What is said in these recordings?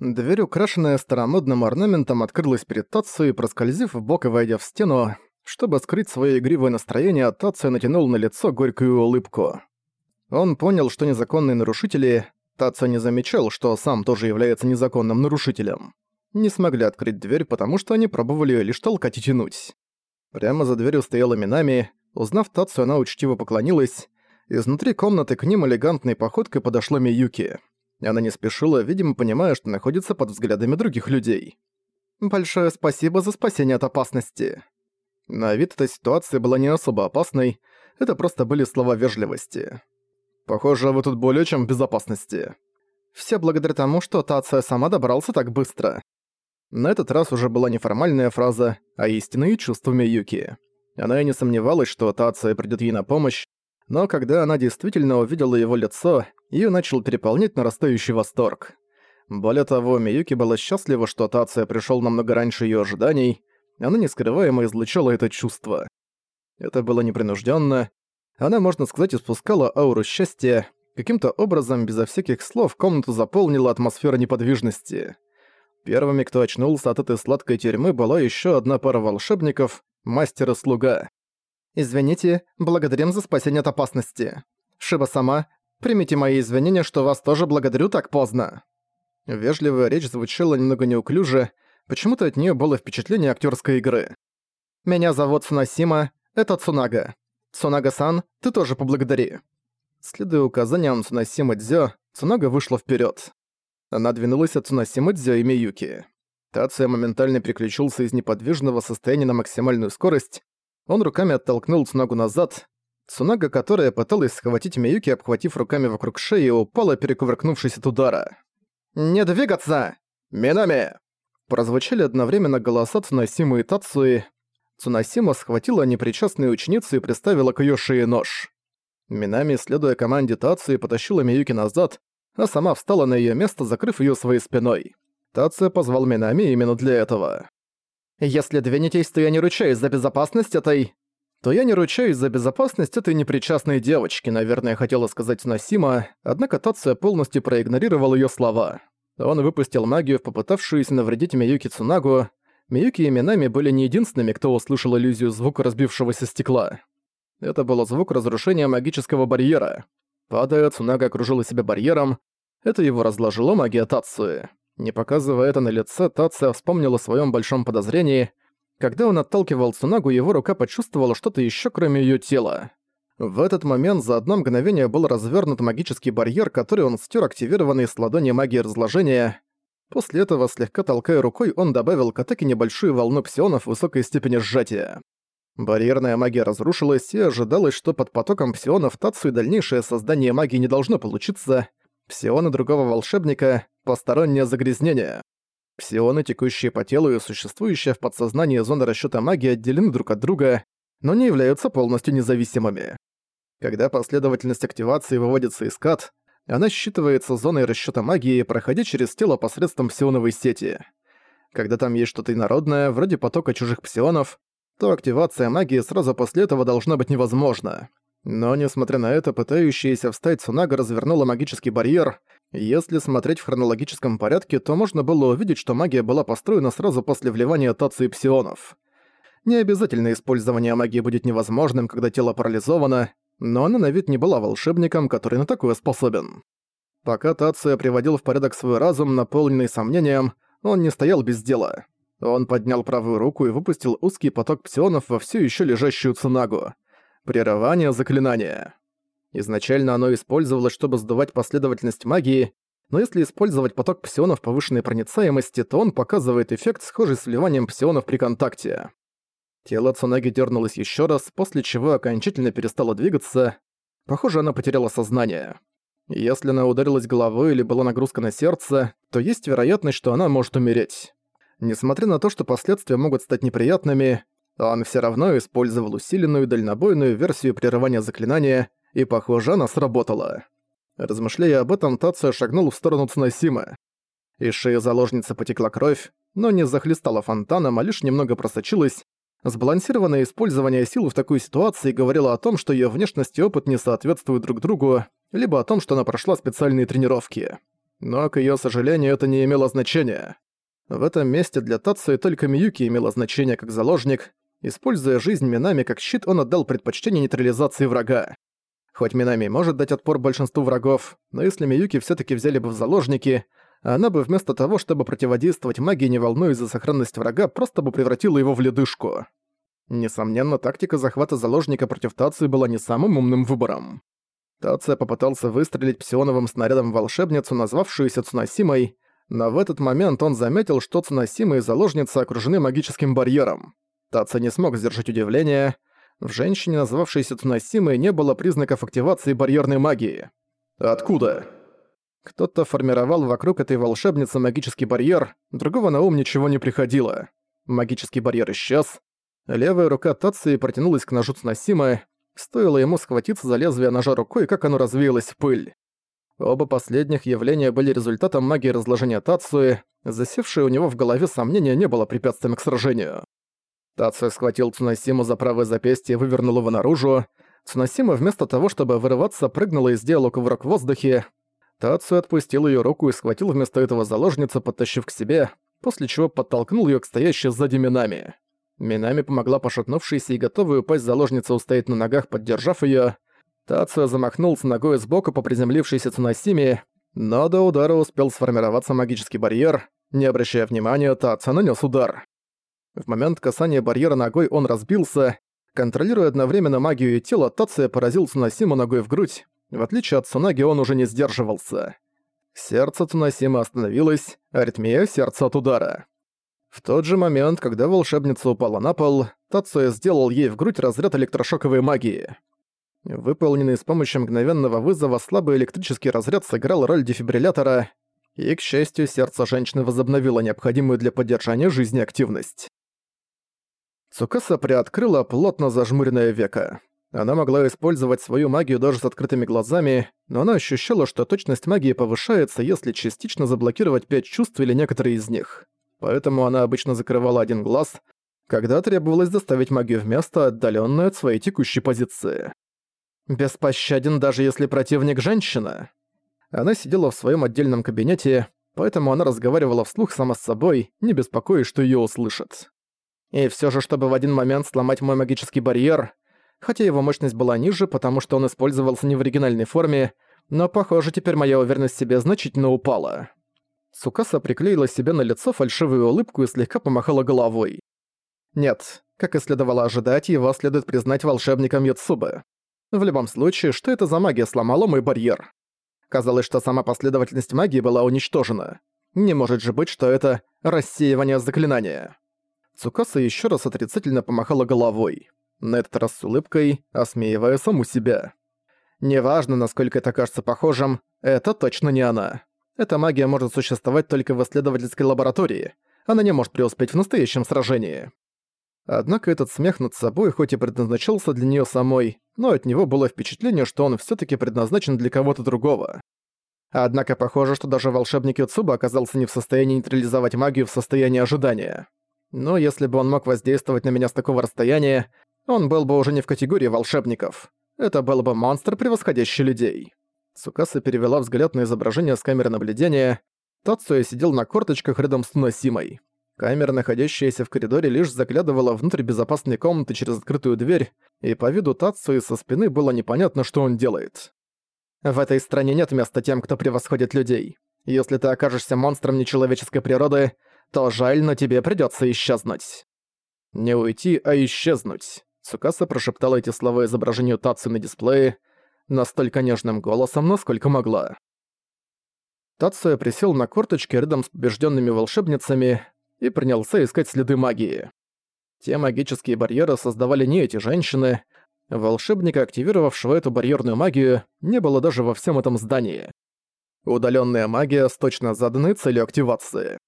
Дверь, украшенная старомодным орнаментом, открылась перед Тацией, проскользив в бок и войдя в стену. Чтобы скрыть свое игривое настроение, Тация натянул на лицо горькую улыбку. Он понял, что незаконные нарушители... Тация не замечал, что сам тоже является незаконным нарушителем. Не смогли открыть дверь, потому что они пробовали лишь толкать и тянуть. Прямо за дверью стояла Минами. Узнав Тацию, она учтиво поклонилась. Изнутри комнаты к ним элегантной походкой подошла Миюки. Она не спешила, видимо, понимая, что находится под взглядами других людей. «Большое спасибо за спасение от опасности». На вид эта ситуация была не особо опасной, это просто были слова вежливости. «Похоже, вы тут более чем в безопасности». Все благодаря тому, что Тация сама добрался так быстро. На этот раз уже была не формальная фраза, а истинные чувства Миюки. Она и не сомневалась, что Тация придет ей на помощь, но когда она действительно увидела его лицо, её начал переполнять нарастающий восторг. Более того, Миюки была счастлива, что Тация пришёл намного раньше её ожиданий, она нескрываемо излучала это чувство. Это было непринуждённо, она, можно сказать, испускала ауру счастья, каким-то образом, безо всяких слов, комнату заполнила атмосфера неподвижности. Первыми, кто очнулся от этой сладкой тюрьмы, была ещё одна пара волшебников, мастер и слуга. «Извините, благодарим за спасение от опасности. Шиба-сама, примите мои извинения, что вас тоже благодарю так поздно». Вежливая речь звучала немного неуклюже, почему-то от неё было впечатление актёрской игры. «Меня зовут Цунасима, это Цунага. Цунага-сан, ты тоже поблагодари». Следуя указаниям Цунасимы Дзё, Цунага вышла вперёд. Она двинулась от Цунасимы Дзё и Миюки. Тация моментально переключился из неподвижного состояния на максимальную скорость, он руками оттолкнул Цунагу назад. Цунага, которая пыталась схватить Миюки, обхватив руками вокруг шеи, упала, перекувыркнувшись от удара. «Не двигаться! Минами!» Прозвучали одновременно голоса Цунасимы и Тацуи. Цунасима схватила непричастную ученицу и приставила к её шее нож. Минами, следуя команде Тацуи, потащила Миюки назад, а сама встала на её место, закрыв её своей спиной. Тация позвал Минами именно для этого. Если двинетесь, то я не ручаюсь за безопасность этой... То я не ручаюсь за безопасность этой непричастной девочки, наверное, хотела сказать Насима, однако Тация полностью проигнорировал её слова. Он выпустил магию, попытавшуюся навредить Миюки Цунагу. Миюки и Минами были не единственными, кто услышал иллюзию звука разбившегося стекла. Это был звук разрушения магического барьера. Падая, Цунага окружила себя барьером. Это его разложило магия Тацуи. Не показывая это на лице, Тация вспомнила о своем большом подозрении. Когда он отталкивал Цунагу, его рука почувствовала что-то еще, кроме ее тела. В этот момент за одно мгновение был развернут магический барьер, который он стер активированный с ладони магии разложения. После этого, слегка толкая рукой, он добавил к атаке небольшую волну псионов высокой степени сжатия. Барьерная магия разрушилась, и ожидалось, что под потоком псионов Тацию дальнейшее создание магии не должно получиться. Псионы другого волшебника, Постороннее загрязнение. Псионы, текущие по телу и существующие в подсознании зоны расчёта магии отделены друг от друга, но не являются полностью независимыми. Когда последовательность активации выводится из кат, она считывается зоной расчёта магии, проходя через тело посредством псионовой сети. Когда там есть что-то инородное, вроде потока чужих псионов, то активация магии сразу после этого должна быть невозможна. Но, несмотря на это, пытающаяся встать Цунага развернула магический барьер, если смотреть в хронологическом порядке, то можно было увидеть, что магия была построена сразу после вливания тации псионов. Не обязательно использование магии будет невозможным, когда тело парализовано, но она на вид не была волшебником, который на такое способен. Пока Тация приводил в порядок свой разум, наполненный сомнением, он не стоял без дела. Он поднял правую руку и выпустил узкий поток псионов во всю еще лежащую цунагу. Прерывание заклинания. Изначально оно использовалось, чтобы сдувать последовательность магии, но если использовать поток псионов повышенной проницаемости, то он показывает эффект, схожий с вливанием псионов при контакте. Тело Цунаги дернулось еще раз, после чего окончательно перестало двигаться. Похоже, она потеряла сознание. Если она ударилась головой или была нагрузка на сердце, то есть вероятность, что она может умереть. Несмотря на то, что последствия могут стать неприятными, он все равно использовал усиленную дальнобойную версию прерывания заклинания, и, похоже, она сработала. Размышляя об этом, Тация шагнул в сторону Цунасимы. Из шеи заложницы потекла кровь, но не захлестала фонтаном, а лишь немного просочилась. Сбалансированное использование силы в такой ситуации говорило о том, что её внешность и опыт не соответствуют друг другу, либо о том, что она прошла специальные тренировки. Но, к её сожалению, это не имело значения. В этом месте для Тацуи только Миюки имело значение как заложник. Используя жизнь Минами как щит, он отдал предпочтение нейтрализации врага. Хоть Минами может дать отпор большинству врагов, но если Миюки всё-таки взяли бы в заложники, она бы вместо того, чтобы противодействовать магии, не волнуясь за сохранность врага, просто бы превратила его в ледышку. Несомненно, тактика захвата заложника против Тации была не самым умным выбором. Тация попытался выстрелить псионовым снарядом волшебницу, назвавшуюся Цунасимой, но в этот момент он заметил, что Цунасима и заложница окружены магическим барьером. Таца не смог сдержать удивление. В женщине, назвавшейся Цунасимой, не было признаков активации барьерной магии. «Откуда?» Кто-то формировал вокруг этой волшебницы магический барьер, другого на ум ничего не приходило. Магический барьер исчез, Левая рука Тации протянулась к ножу Цносима, стоило ему схватиться за лезвие ножа рукой, как оно развеялось в пыль. Оба последних явления были результатом магии разложения Тацуи, засевшее у него в голове сомнение не было препятствием к сражению. Тацуя схватил Цуносиму за правое запястье и вывернул его наружу. Цуносима вместо того, чтобы вырываться, прыгнула и сделала кувырок в воздухе. Тацуя отпустил ее руку и схватил вместо этого заложницу, подтащив к себе, после чего подтолкнул ее к стоящей сзади Минами. Минами помогла пошатнувшейся и готовой упасть заложница устоять на ногах, поддержав её. Тацио замахнулся ногой сбоку по приземлившейся Цунасиме, но до удара успел сформироваться магический барьер. Не обращая внимания, Тацио нанёс удар. В момент касания барьера ногой он разбился. Контролируя одновременно магию и тело, Тацио поразил Цунасиму ногой в грудь. В отличие от Цунаги, он уже не сдерживался. Сердце Цунасимы остановилось, аритмия сердца от удара. В тот же момент, когда волшебница упала на пол, Тацуя сделал ей в грудь разряд электрошоковой магии. Выполненный с помощью мгновенного вызова слабый электрический разряд сыграл роль дефибриллятора, и, к счастью, сердце женщины возобновило необходимую для поддержания жизни активность. Цукаса приоткрыла плотно зажмуренное веко. Она могла использовать свою магию даже с открытыми глазами, но она ощущала, что точность магии повышается, если частично заблокировать пять чувств или некоторые из них поэтому она обычно закрывала один глаз, когда требовалось доставить магию в место, отдалённое от своей текущей позиции. Беспощаден даже если противник женщина. Она сидела в своем отдельном кабинете, поэтому она разговаривала вслух сама с собой, не беспокоясь, что её услышат. И всё же, чтобы в один момент сломать мой магический барьер, хотя его мощность была ниже, потому что он использовался не в оригинальной форме, но, похоже, теперь моя уверенность в себе значительно упала. Сукаса приклеила себе на лицо фальшивую улыбку и слегка помахала головой. Нет, как и следовало ожидать, его следует признать волшебником Юцубы. В любом случае, что это за магия сломала мой барьер? Казалось, что сама последовательность магии была уничтожена. Не может же быть, что это рассеивание заклинания. Цукаса еще раз отрицательно помахала головой. На этот раз с улыбкой, осмеивая саму себя. Неважно, насколько это кажется похожим, это точно не она. Эта магия может существовать только в исследовательской лаборатории. Она не может преуспеть в настоящем сражении. Однако этот смех над собой хоть и предназначался для неё самой, но от него было впечатление, что он всё-таки предназначен для кого-то другого. Однако похоже, что даже волшебник Юцуба оказался не в состоянии нейтрализовать магию в состоянии ожидания. Но если бы он мог воздействовать на меня с такого расстояния, он был бы уже не в категории волшебников. Это был бы монстр, превосходящий людей. Сукаса перевела взгляд на изображение с камеры наблюдения. Тацуя сидел на корточках рядом с Носимой. Камера, находящаяся в коридоре, лишь заглядывала внутрь безопасной комнаты через открытую дверь, и по виду Тацуи со спины было непонятно, что он делает. «В этой стране нет места тем, кто превосходит людей. Если ты окажешься монстром нечеловеческой природы, то жаль, но тебе придётся исчезнуть». «Не уйти, а исчезнуть», — Цукаса прошептала эти слова изображению Тацу на дисплее, настолько нежным голосом, насколько могла. Тацуя присел на корточки рядом с побежденными волшебницами и принялся искать следы магии. Те магические барьеры создавали не эти женщины. Волшебника, активировавшего эту барьерную магию, не было даже во всем этом здании. Удаленная магия с точно заданной целью активации.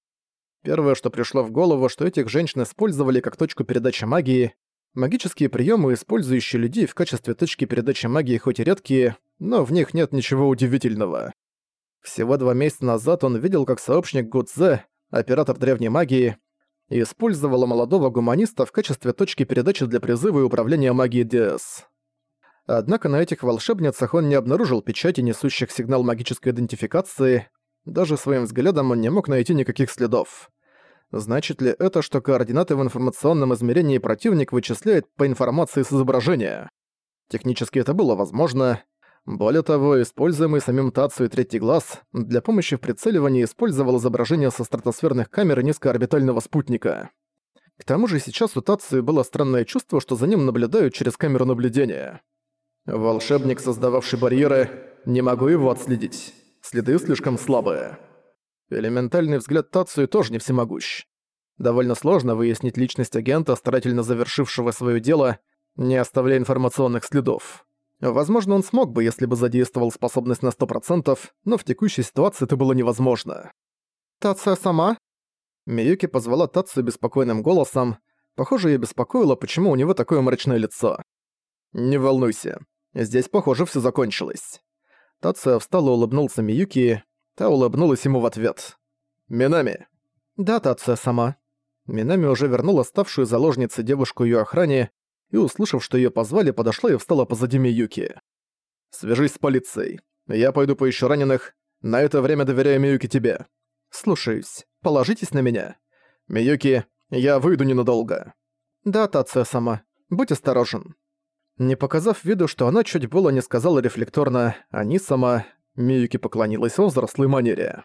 Первое, что пришло в голову, что этих женщин использовали как точку передачи магии, Магические приемы, использующие людей в качестве точки передачи магии хоть и редкие, но в них нет ничего удивительного. Всего два месяца назад он видел, как сообщник Гудзе, оператор древней магии, использовала молодого гуманиста в качестве точки передачи для призыва и управления магией ДС. Однако на этих волшебницах он не обнаружил печати, несущих сигнал магической идентификации. Даже своим взглядом он не мог найти никаких следов. Значит ли это, что координаты в информационном измерении противник вычисляет по информации с изображения? Технически это было возможно. Более того, используемый самим Тацию третий глаз для помощи в прицеливании использовал изображение со стратосферных камер низкоорбитального спутника. К тому же сейчас у Тацию было странное чувство, что за ним наблюдают через камеру наблюдения. Волшебник, создававший барьеры, не могу его отследить. Следы слишком слабые. Элементальный взгляд Тацию тоже не всемогущ. Довольно сложно выяснить личность агента, старательно завершившего свое дело, не оставляя информационных следов. Возможно, он смог бы, если бы задействовал способность на 100%, но в текущей ситуации это было невозможно. «Тация сама?» Миюки позвала Тацию беспокойным голосом. Похоже, её беспокоило, почему у него такое мрачное лицо. «Не волнуйся. Здесь, похоже, всё закончилось». Тация встал и улыбнулся Миюки. Та улыбнулась ему в ответ. «Минами». «Да, Тация сама». Минами уже вернула ставшую заложницей девушку её охране и, услышав, что её позвали, подошла и встала позади Миюки. «Свяжись с полицией. Я пойду поищу раненых. На это время доверяю Миюки тебе. Слушаюсь. Положитесь на меня. Миюки, я выйду ненадолго». «Да, Тация сама. Будь осторожен». Не показав виду, что она чуть было не сказала рефлекторно «они сама», Миюки поклонилась во взрослой манере.